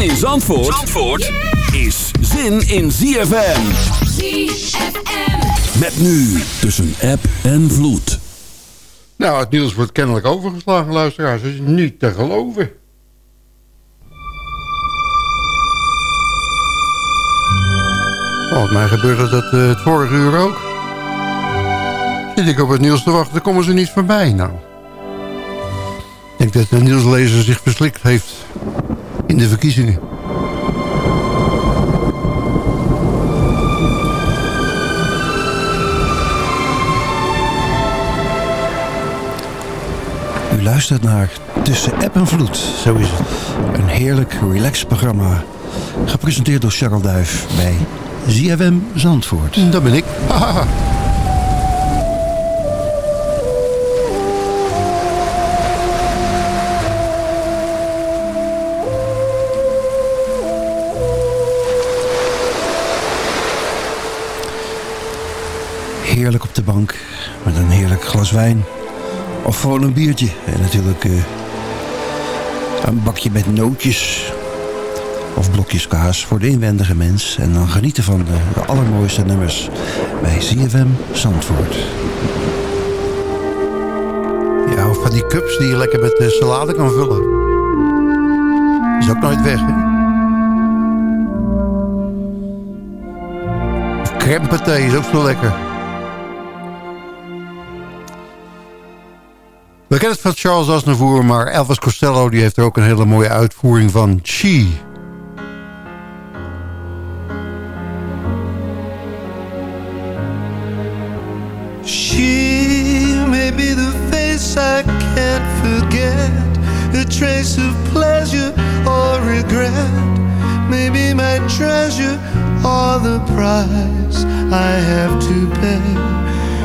Zin in Zandvoort, Zandvoort is zin in ZFM. ZFM. Met nu tussen app en vloed. Nou, het nieuws wordt kennelijk overgeslagen, luisteraars. Dat is niet te geloven. Volgens mij gebeurde dat uh, het vorige uur ook. Zit ik op het nieuws te wachten, komen ze niet voorbij. Nou, ik denk dat de nieuwslezer zich verslikt heeft in de verkiezingen. U luistert naar Tussen App en Vloed, zo is het. Een heerlijk, relaxed programma. Gepresenteerd door Charles Duif bij ZFM Zandvoort. Dat ben ik. met een heerlijk glas wijn. Of gewoon een biertje. En natuurlijk uh, een bakje met nootjes. Of blokjes kaas voor de inwendige mens. En dan genieten van de, allermooiste nummers bij CFM Zandvoort. Ja, of van die cups die je lekker met de salade kan vullen. Is ook nooit weg, hè? Crème is ook zo lekker. We kennen het van Charles Aznavour, maar Elvis Costello die heeft er ook een hele mooie uitvoering van She. She may be the face I can't forget, a trace of pleasure or regret, maybe my treasure or the price I have to pay.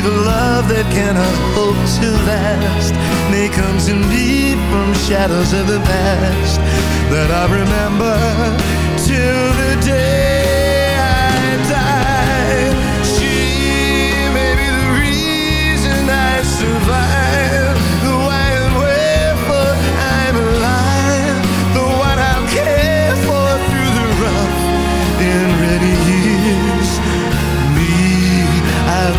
The love that cannot hope to last. May come to me from shadows of the past that I remember till the day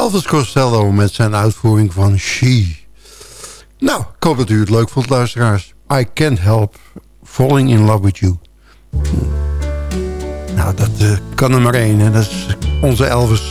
Elvis Costello met zijn uitvoering van She. Nou, ik hoop dat u het leuk vond, luisteraars. I can't help falling in love with you. Nou, dat uh, kan er maar één. Dat is onze Elvis.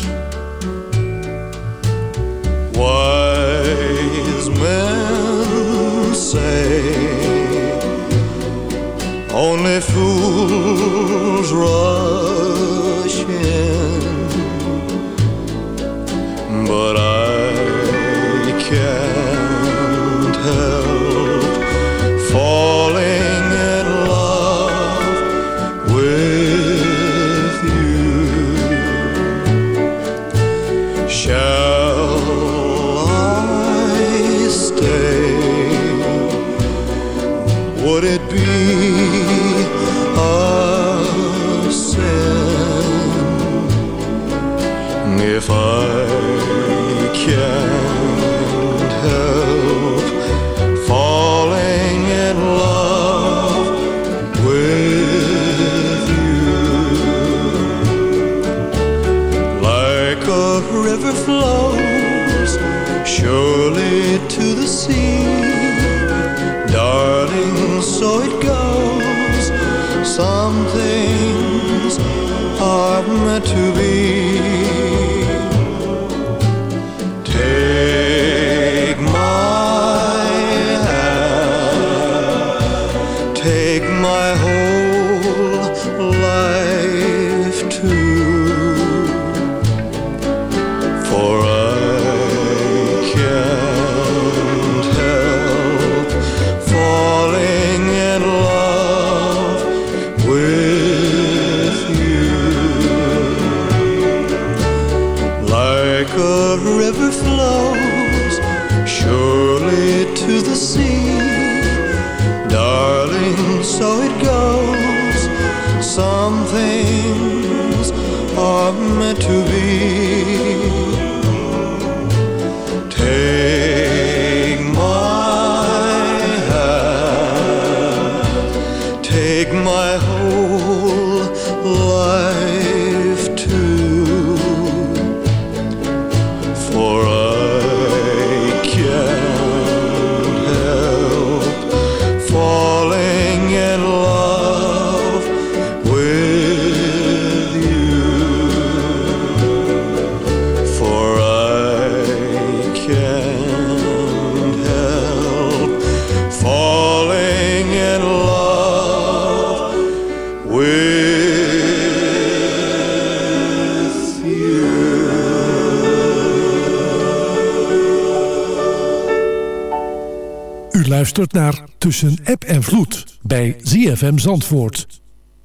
Luistert naar Tussen App en Vloed bij ZFM Zandvoort.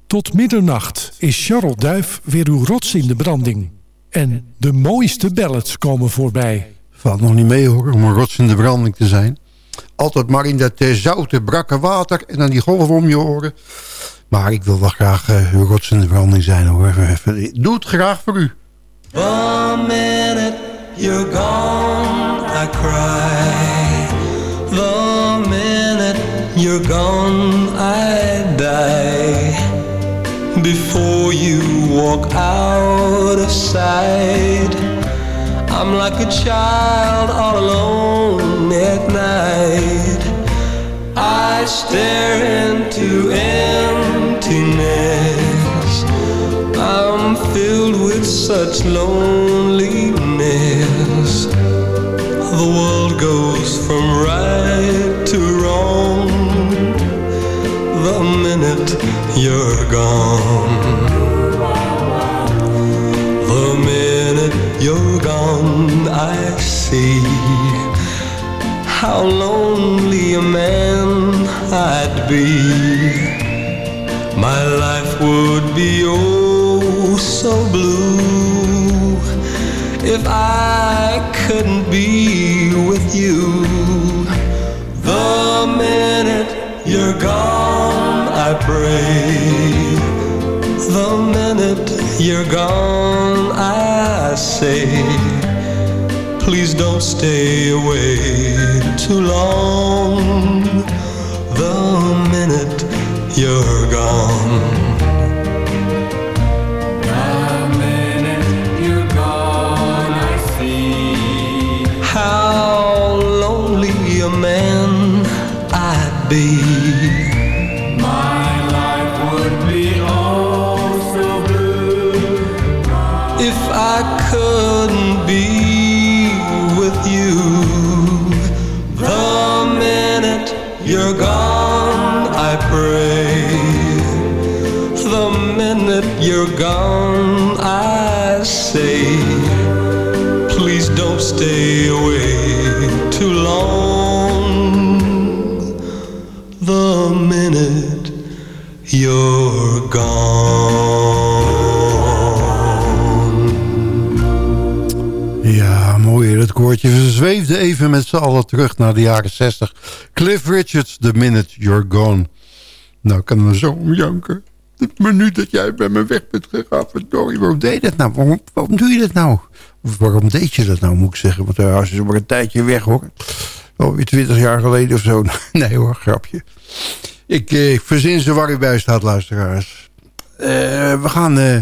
Tot middernacht is Charles Duif weer uw rots in de branding. En de mooiste ballads komen voorbij. Valt nog niet mee hoor, om een rots in de branding te zijn. Altijd maar in dat eh, zoute, brakke water en dan die golven om je oren. Maar ik wil wel graag eh, uw rots in de branding zijn hoor. Even- Doe het graag voor u. The minute you're gone, I cry. You're gone, I die. Before you walk out of sight, I'm like a child all alone at night. I stare into emptiness. I'm filled with such loneliness. The world goes from right you're gone. The minute you're gone, I see how lonely a man I'd be. My life would be oh so blue if I couldn't be with you. You're gone, I say, please don't stay away too long. We zweefden even met z'n allen terug naar de jaren 60. Cliff Richards, The Minute You're Gone. Nou, ik kan er zo om janken. Minuut dat jij bij me weg bent gegaan, verdorie. Waarom deed je dat nou? Waarom, doe je dat nou? Waarom deed je dat nou, moet ik zeggen? Want uh, als je maar een tijdje weg, hoor. Alweer twintig jaar geleden of zo. Nee hoor, grapje. Ik, eh, ik verzin ze waar u bij staat, luisteraars. Eh, we gaan eh,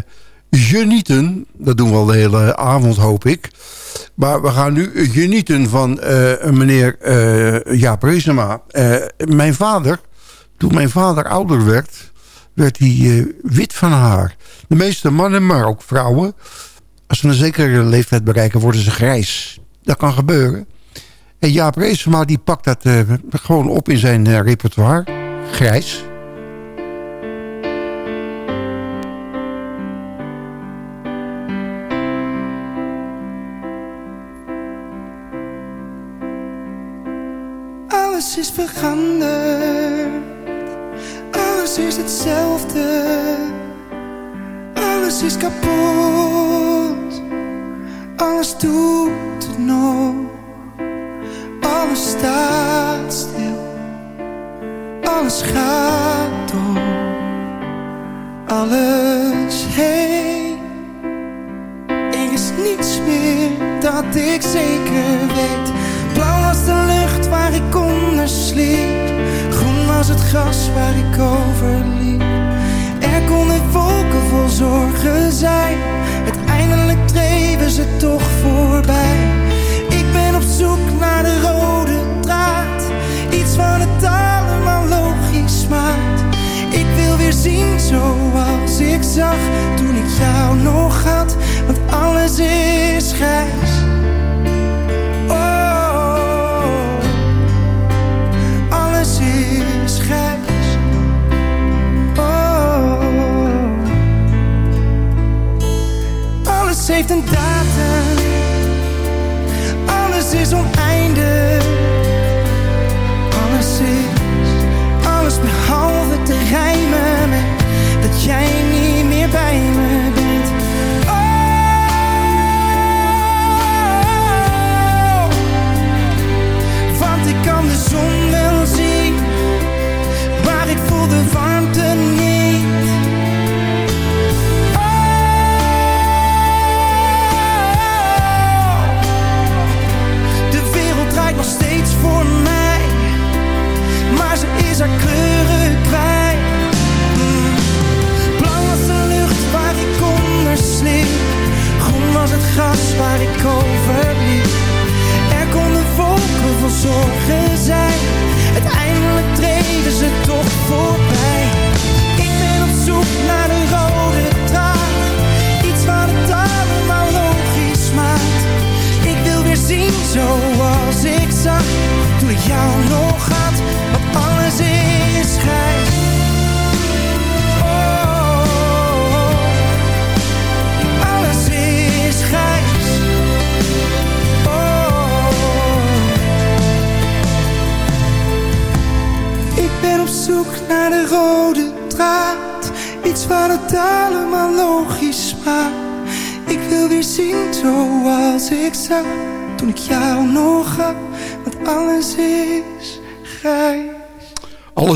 genieten. Dat doen we al de hele avond, hoop ik. Maar we gaan nu genieten van eh, meneer eh Jaap Reesema. Eh, mijn vader, toen mijn vader ouder werd... werd hij wit van haar. De meeste mannen, maar ook vrouwen... als ze een zekere leeftijd bereiken, worden ze grijs. Dat kan gebeuren. En Jaap Reesema die pakt dat gewoon op in zijn repertoire. Grijs. Is veranderd. Alles is hetzelfde. Alles is kapot. Alles doet het nog. Alles staat stil. Alles gaat door. Alles heen. Er is niets meer dat ik zeker weet. Blauw was de lucht waar ik onder sliep. Groen was het gras waar ik over liep. Er konden wolken vol zorgen zijn. Uiteindelijk dreven ze toch voorbij. Ik ben op zoek naar de rode draad. Iets wat het allemaal logisch maakt. Ik wil weer zien zoals ik zag toen ik jou nog had. Want alles is grijs. Heeft een datum.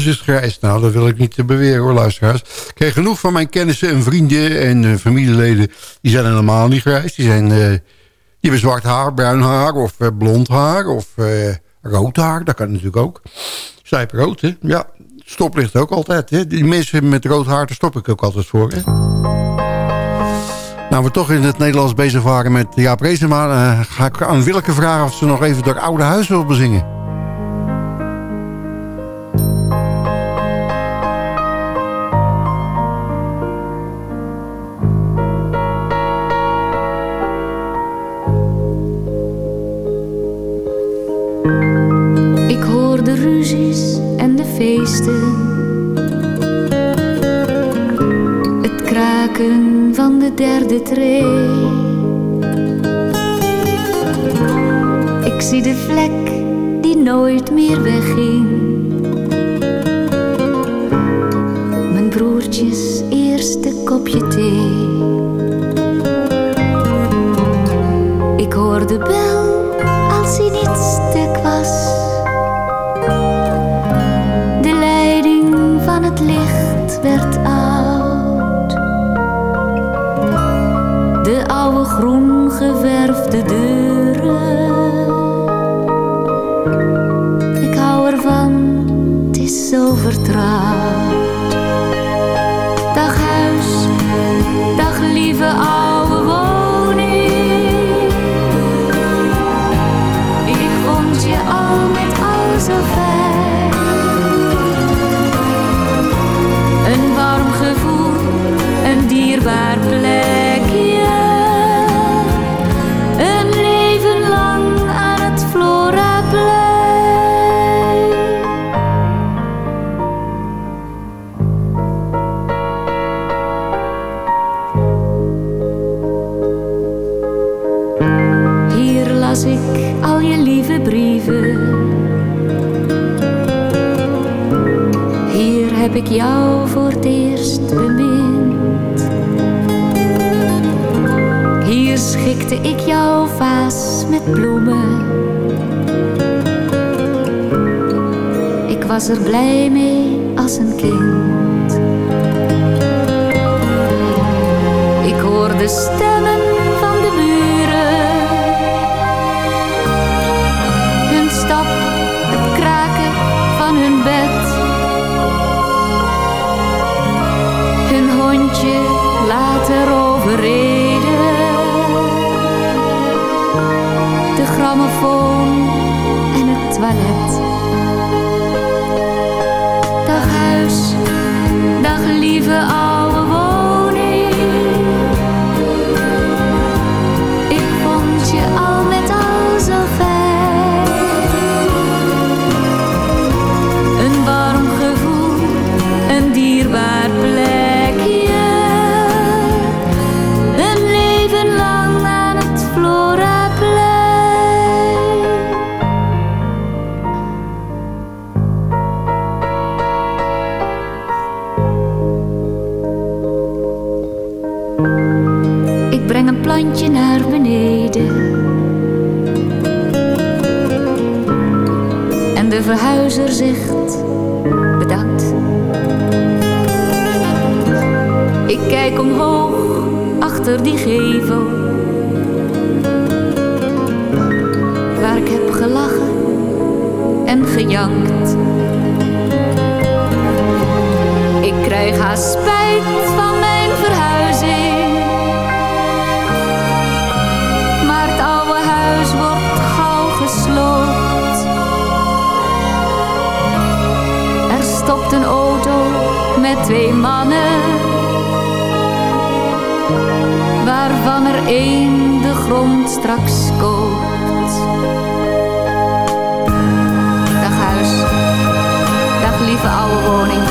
Is grijs. Nou, dat wil ik niet te beweren hoor, luisteraars. Ik kreeg genoeg van mijn kennissen en vrienden en eh, familieleden. Die zijn helemaal niet grijs. Die, zijn, eh, die hebben zwart haar, bruin haar of eh, blond haar of eh, rood haar. Dat kan natuurlijk ook. Zijprood, hè? Ja, stoplicht ook altijd. Hè? Die mensen met rood haar, daar stop ik ook altijd voor. Nou, we toch in het Nederlands bezig waren met Jaap Reesema... eh, ga ik aan Willeke vragen of ze nog even door oude huis wil bezingen. Was er blij mee als een kind. Ik hoorde stemmen van de buren. Hun stap, het kraken van hun bed. Hun hondje later overreden. De grammofoon en het toilet. Dag lieve verhuizer zegt bedankt. Ik kijk omhoog achter die gevel. Waar ik heb gelachen en gejankt. Ik krijg haast spijt van mijn stopt een auto met twee mannen. Waarvan er één de grond straks koopt. Dag huis, dag lieve oude woning.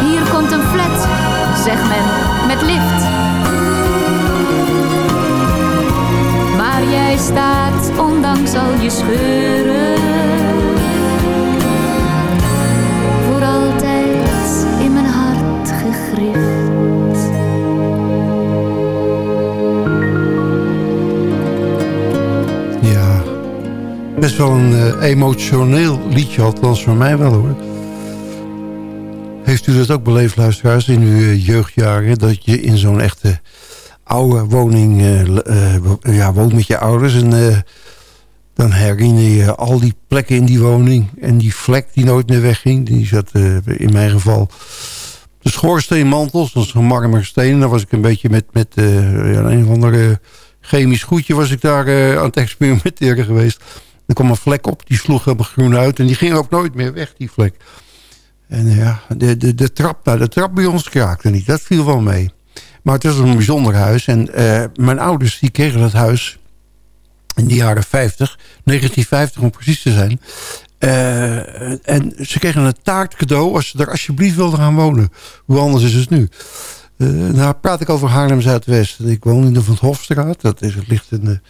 Hier komt een flat, zegt men, met lift. Maar jij staat, ondanks al je scheuren, gegrift. Ja, best wel een eh, emotioneel liedje, althans voor mij wel hoor. Heeft u dat ook beleefd, luisteraars, in uw eh, jeugdjaren... dat je in zo'n echte oude woning eh, ja, woont met je ouders... en dan herinner je al die plekken in die woning... en die vlek die nooit meer wegging. Die zat in mijn geval de schoorsteenmantels, dat is een marmersteen. Daar was ik een beetje met, met eh, een of andere chemisch goedje... was ik daar eh, aan het experimenteren geweest. Er kwam een vlek op, die sloeg helemaal groen uit... en die ging ook nooit meer weg, die vlek. En eh, ja, de, de, de, trap, nou, de trap bij ons kraakte niet. Dat viel wel mee. Maar het was een bijzonder huis. En mijn ouders die kregen dat huis in de jaren 50. 1950 om precies te zijn. Eh, en ze kregen een taart cadeau als ze daar alsjeblieft wilden gaan wonen. Hoe anders is het nu? Uh, nou praat ik over Haarlem Zuidwest. Ik woon in de Van Hofstraat. Dat is, het ligt in de,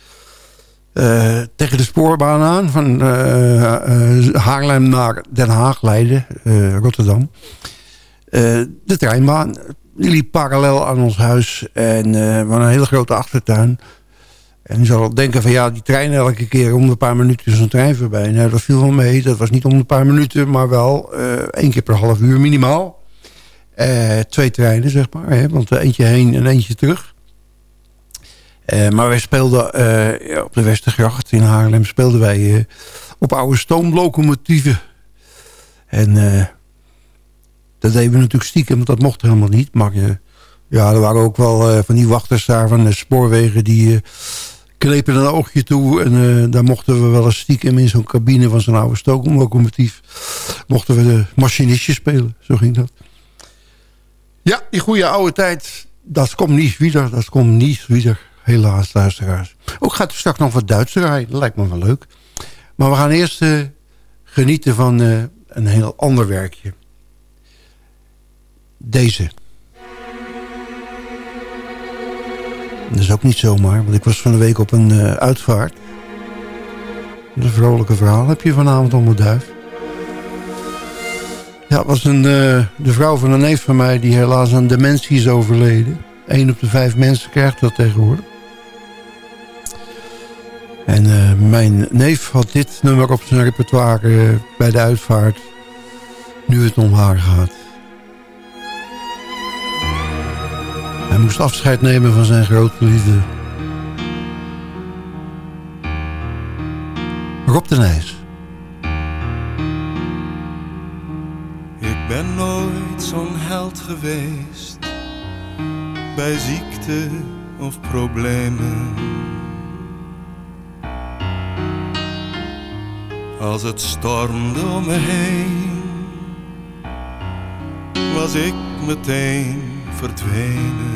uh, tegen de spoorbaan aan. Van Haarlem naar Den Haag, Leiden, Rotterdam. de treinbaan liep parallel aan ons huis. En we hadden een hele grote achtertuin. En je zal denken van ja, die trein elke keer om een paar minuten is een trein voorbij. Nou, dat viel wel mee. Dat was niet om een paar minuten, maar wel uh, één keer per half uur minimaal. Uh, twee treinen, zeg maar. Hè, want eentje heen en eentje terug. Uh, maar wij speelden op de Westergracht in Haarlem... speelden wij op oude stoomlocomotieven. En dat deden we natuurlijk stiekem, want dat mocht helemaal niet. Maar ja, er waren ook wel van die wachters daar van de spoorwegen... die knepen een oogje toe. En uh, daar mochten we wel eens stiekem in zo'n cabine van zo'n oude stoomlocomotief. Mochten we de machinistje spelen. Zo ging dat. Ja, die goede oude tijd. Dat komt niet weer. Dat komt niet weer. Helaas, luisteraars. Ook gaat er straks nog wat Duits rijden. Dat lijkt me wel leuk. Maar we gaan eerst genieten van een heel ander werkje. Deze. Dat is ook niet zomaar, want ik was van de week op een uh, uitvaart. Een vrolijke verhaal heb je vanavond om duif. Ja, het was een, uh, de vrouw van een neef van mij die helaas aan dementie is overleden. Eén op de vijf mensen krijgt dat tegenwoordig. En uh, mijn neef had dit nummer op zijn repertoire bij de uitvaart. Nu het om haar gaat. Moest afscheid nemen van zijn grote liefde. Rob de Nijs. Ik ben nooit zo'n held geweest. Bij ziekte of problemen. Als het stormde om me heen. Was ik meteen verdwenen.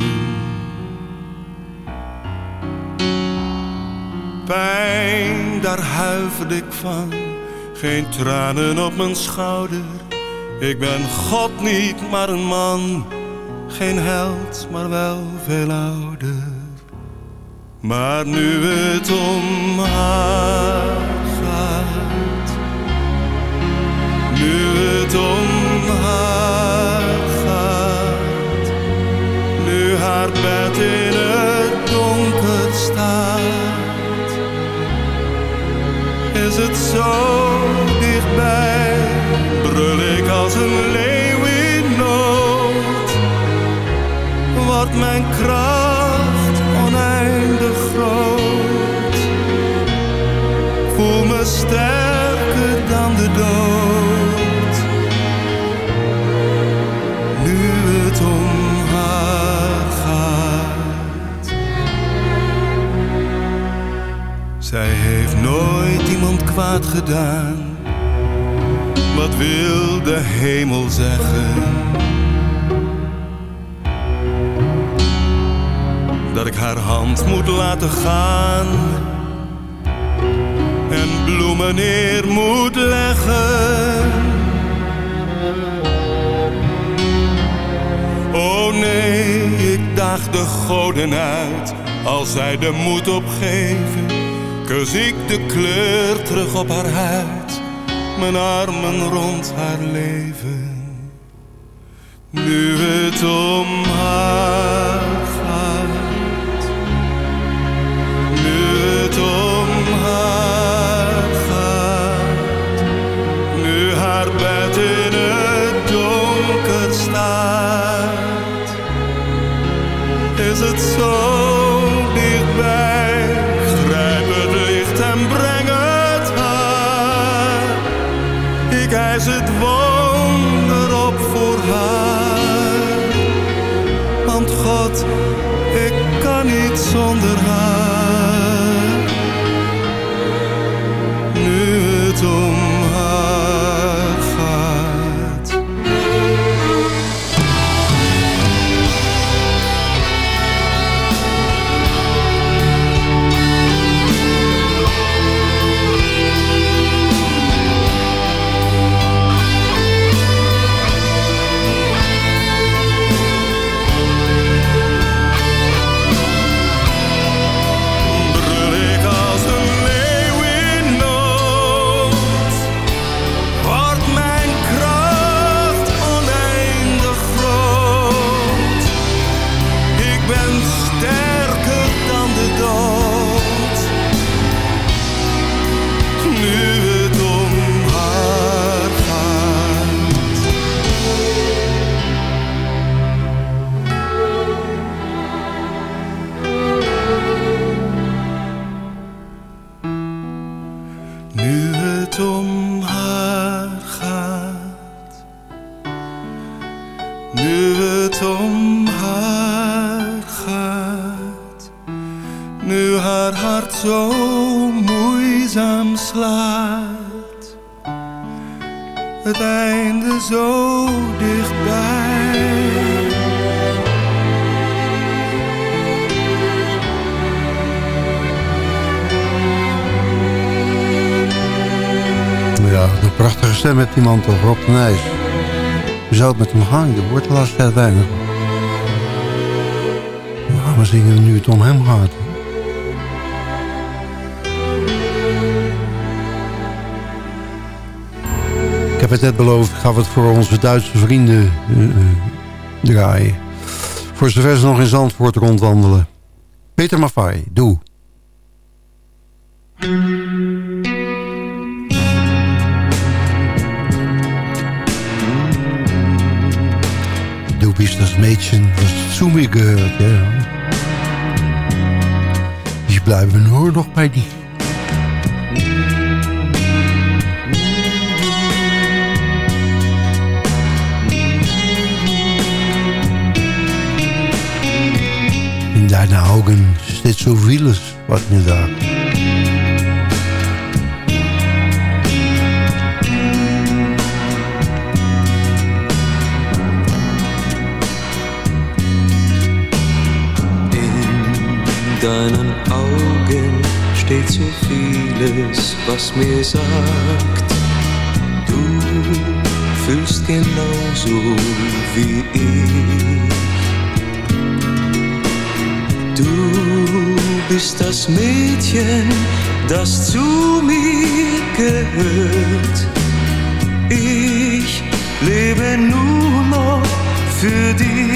Pijn, daar huiverde ik van, geen tranen op mijn schouder. Ik ben God niet, maar een man, geen held, maar wel veel ouder. Maar nu het om haar gaat, nu het om haar bed in het donker staat. Is het zo dichtbij, brul ik als een leeuw in nood. Wordt mijn kracht oneindig groot. Voel me sterker dan de dood. Nooit iemand kwaad gedaan. Wat wil de hemel zeggen? Dat ik haar hand moet laten gaan en bloemen neer moet leggen. Oh nee, ik daag de goden uit als zij de moed opgeven kus ik de kleur terug op haar huid, mijn armen rond haar leven. Nu het om prachtige stem met die man toch, Rob de Nijs. Je zou het met hem hangen, wordt de laatste tijd weinig. We zingen nu het om hem gaat. Ik heb het net beloofd, ik ga het voor onze Duitse vrienden uh, uh, draaien. Voor zover ze nog in Zandvoort rondwandelen. Peter Maffay, doe. Bist das Mädchen, das zu mir gehört, ja. Ich bleibe nur noch bei dir. In deinen Augen steht so vieles, was mir sagt. Deinen Augen steht so vieles, was mir sagt. Du fühlst genauso wie ich. Du bist das Mädchen, das zu mir gehört. Ich lebe nur noch für dich.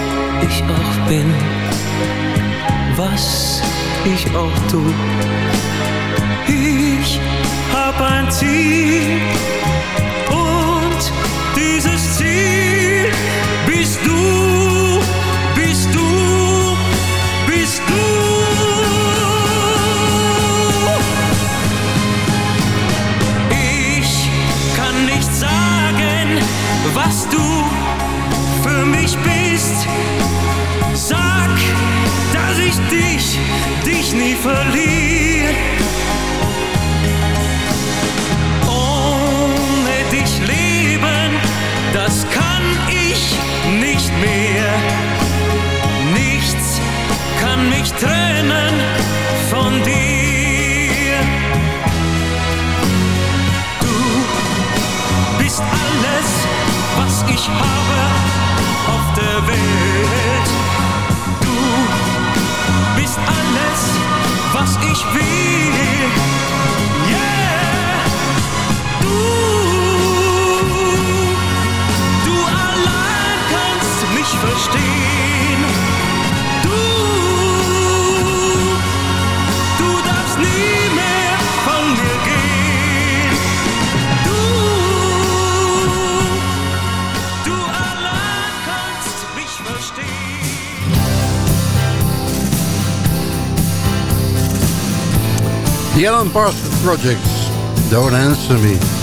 ich auch bin, was ich auch tu. Ich hab ein Ziel und dieses Ziel bist du, bist du, bist du. Ich kann nicht sagen, was du für mich bist. ich habe auf der Welt. Du bist alles, was ich will. The Alan Parsons Project, Don't Answer Me.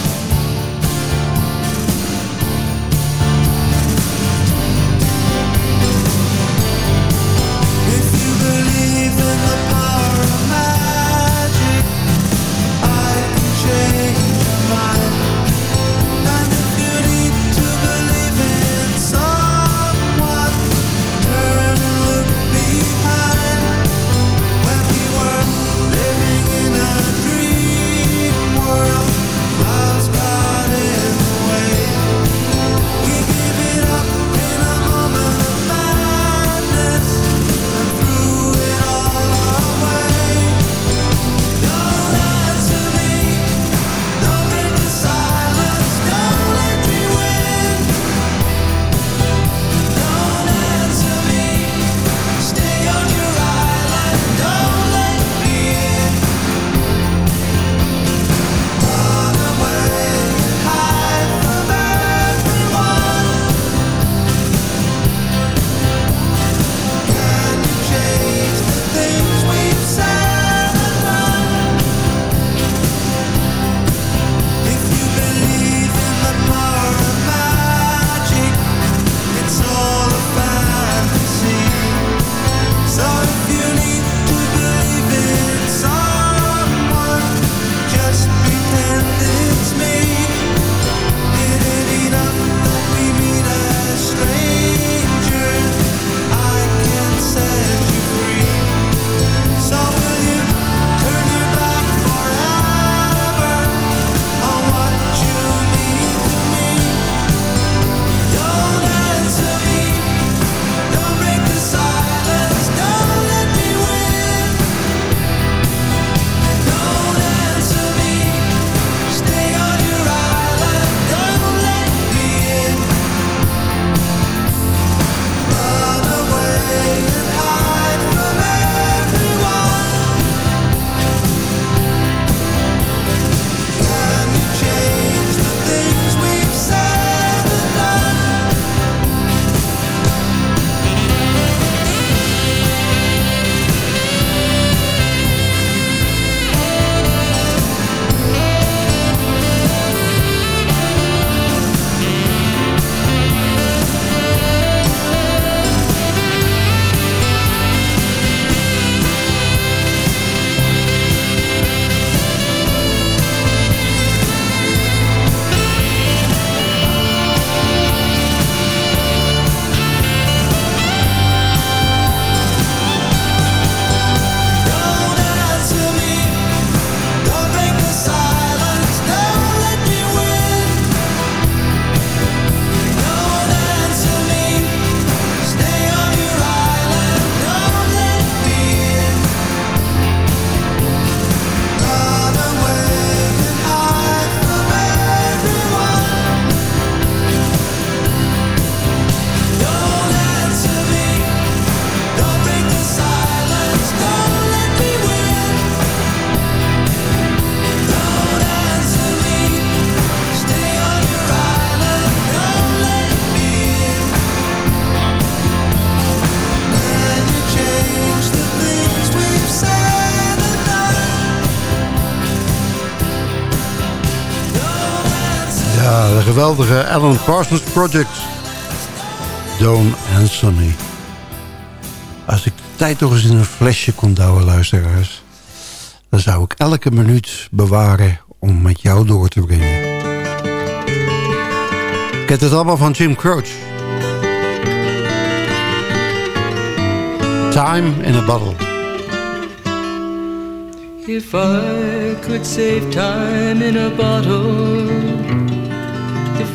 De geweldige Alan Parsons Project. Don't and me. Als ik de tijd toch eens in een flesje kon douwen, luisteraars... dan zou ik elke minuut bewaren om met jou door te brengen. Ik heb het allemaal van Jim Croce. Time in a Bottle. If I could save time in a bottle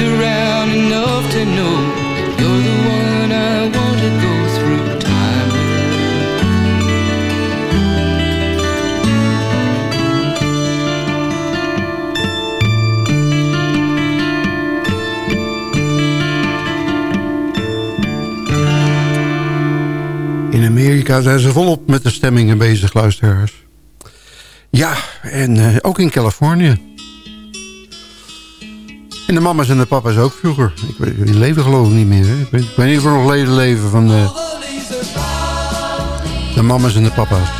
Looked around enough to know you're the one I want to go through time. In Amerika zijn ze volop met de stemmingen bezig, luisteraars. Ja, en eh, ook in Californië. En de mama's en de papa's ook vroeger. Ik weet, die leven geloof ik niet meer. Hè? Ik, weet, niet of nog leden leven van de, de mama's en de papa's.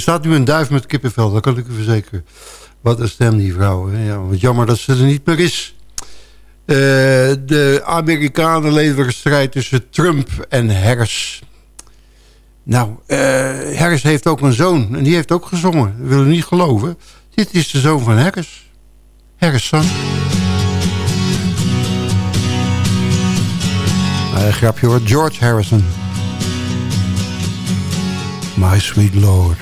Hier staat nu een duif met kippenvel, dat kan ik u verzekeren. Wat een stem, die vrouw. Ja, wat jammer dat ze er niet meer is. Eh, de Amerikanen leveren strijd tussen Trump en Harris. Nou, eh, Harris heeft ook een zoon. En die heeft ook gezongen. We willen niet geloven. Dit is de zoon van Harris. Harris son. Uh, grapje hoor. George Harrison. My sweet Lord,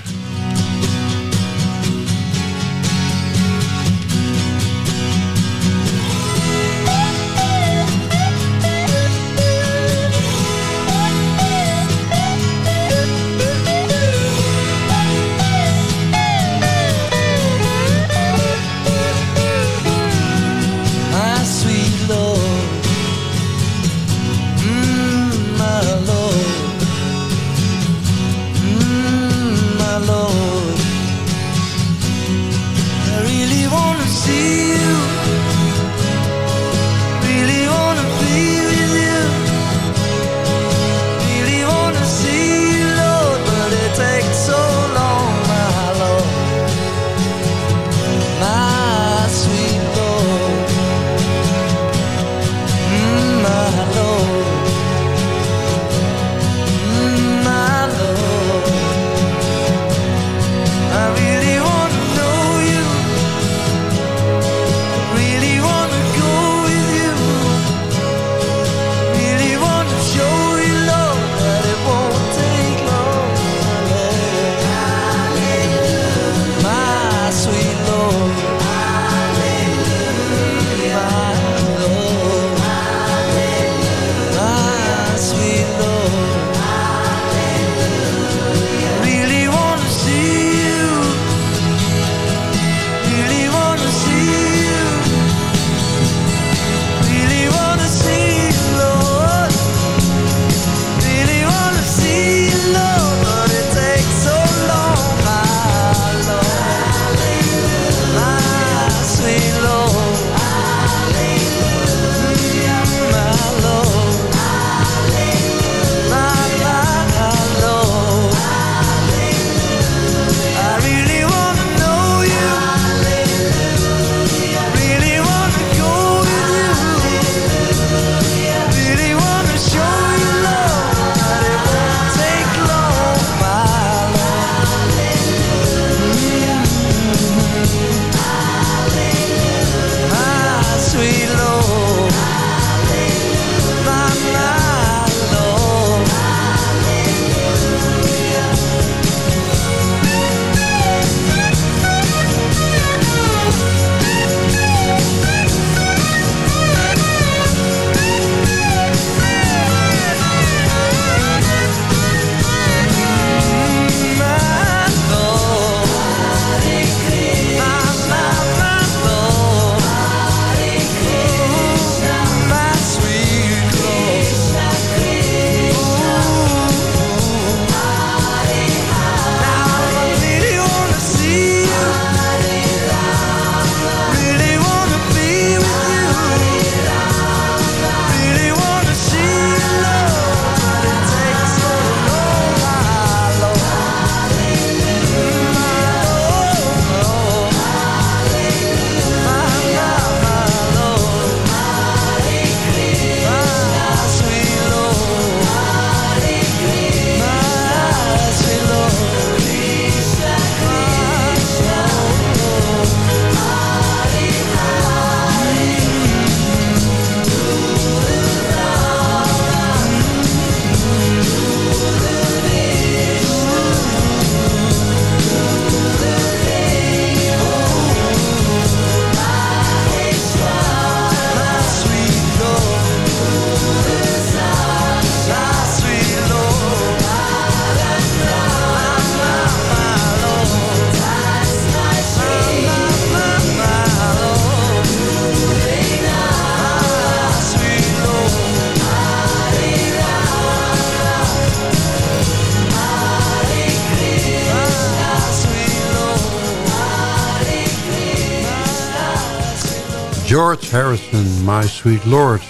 Harrison, My Sweet Lord.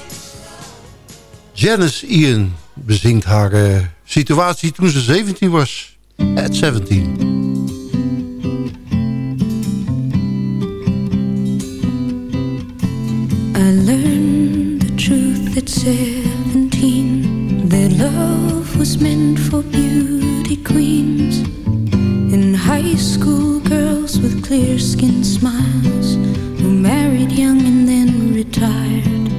Janice Ian bezingt haar uh, situatie toen ze 17 was. At 17. I learned the truth at 17 That love was meant for beauty queens In high school girls with clear skin smiles Who married young and retired.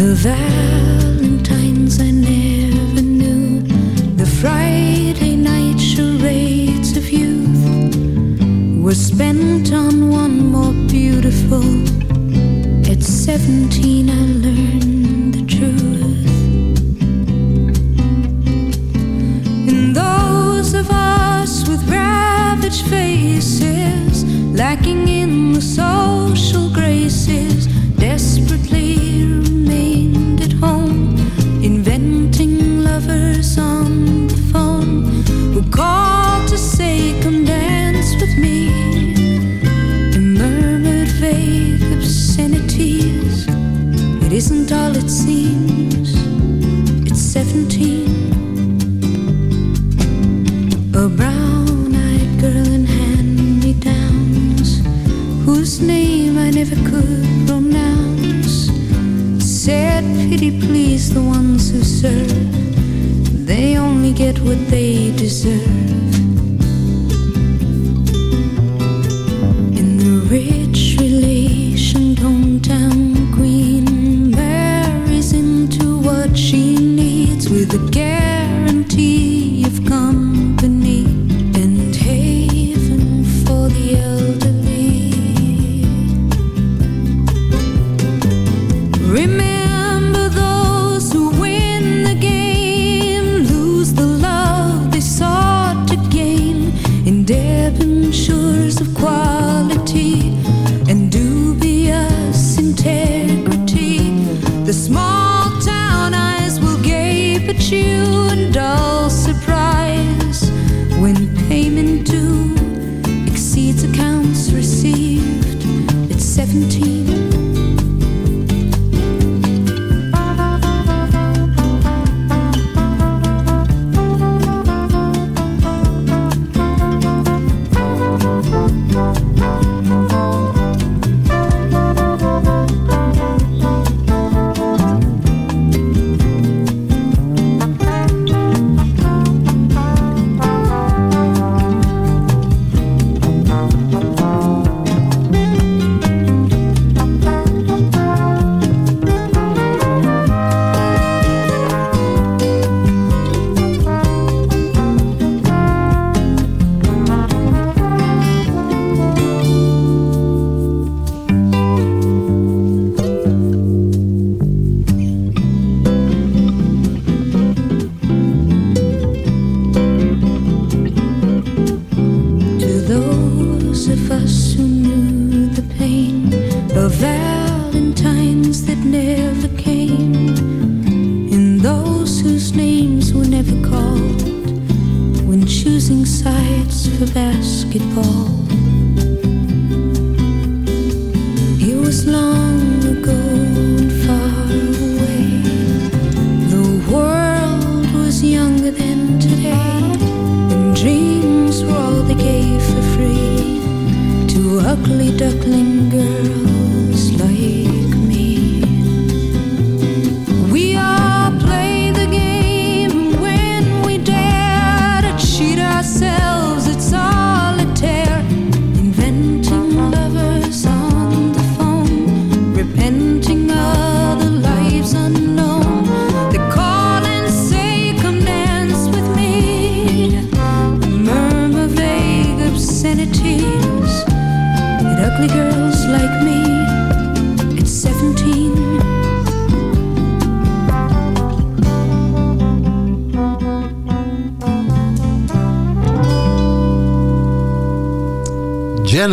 The Valentines I never knew. The Friday night charades of youth Were spent on one more beautiful. At 17 I learned the truth Lacking in the social graces Desperately remained at home Inventing lovers on the phone Who called to say come dance with me. And murmured vague obscenities It isn't all it seems Pity please the ones who serve. They only get what they deserve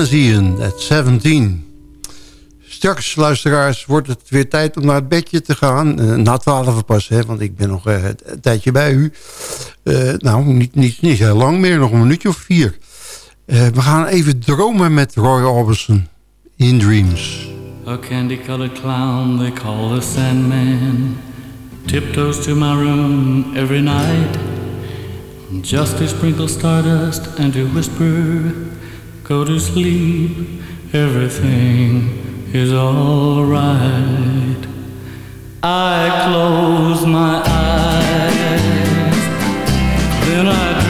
Ian at 17. Straks, luisteraars, wordt het weer tijd om naar het bedje te gaan. Eh, na twaalf pas, hè, want ik ben nog eh, een tijdje bij u. Eh, nou, niet, niet, niet heel lang meer, nog een minuutje of vier. Uh, we gaan even dromen met Roy Orbison in Dreams. A candy-colored clown they call the Sandman Tiptoes to my room every night Just to sprinkle stardust and to whisper Go to sleep, everything is alright. I close my eyes Then I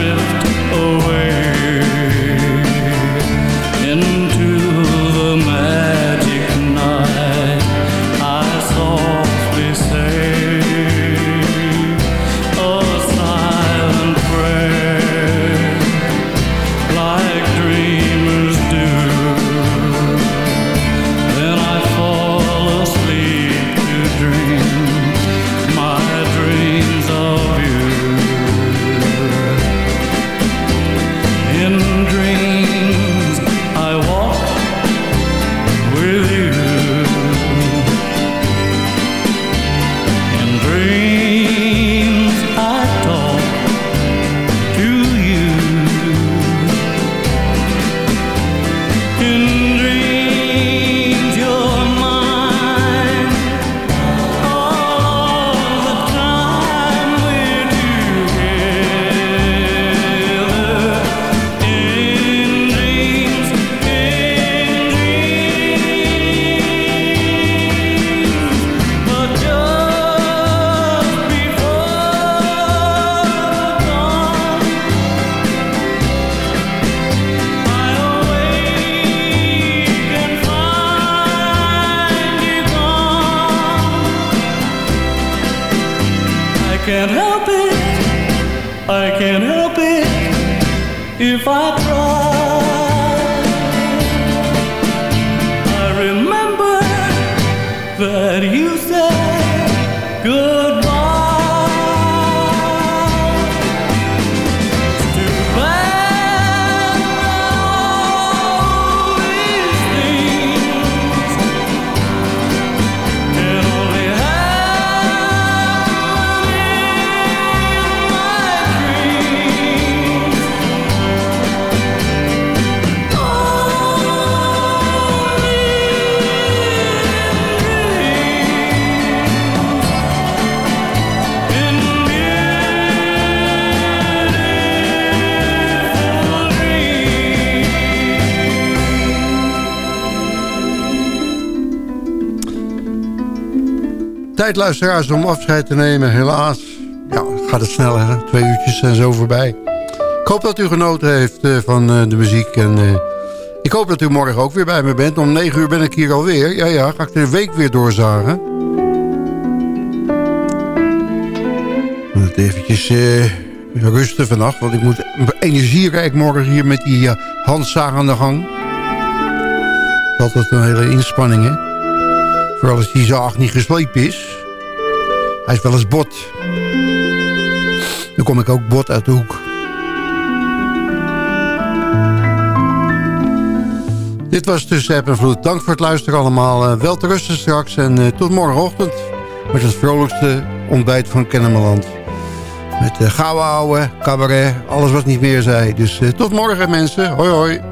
tijd, luisteraars, om afscheid te nemen. Helaas ja, gaat het snel, hè? Twee uurtjes zijn zo voorbij. Ik hoop dat u genoten heeft uh, van uh, de muziek. En uh, ik hoop dat u morgen ook weer bij me bent. Om negen uur ben ik hier alweer. Ja, ja, ga ik de week weer doorzagen. Eventjes rusten vannacht. Want ik moet energierijk morgen hier met die handzaag aan de gang. Dat is altijd een hele inspanning, hè? Vooral als die zaag niet geslepen is. Hij is wel eens bot. Dan kom ik ook bot uit de hoek. Dit was Tussen App. Dank voor het luisteren allemaal. Uh, wel te rusten straks en uh, tot morgenochtend. Met het vrolijkste ontbijt van Kennemerland. Met uh, gouden ouwe, cabaret, alles wat niet meer zei. Dus tot morgen mensen. Hoi hoi.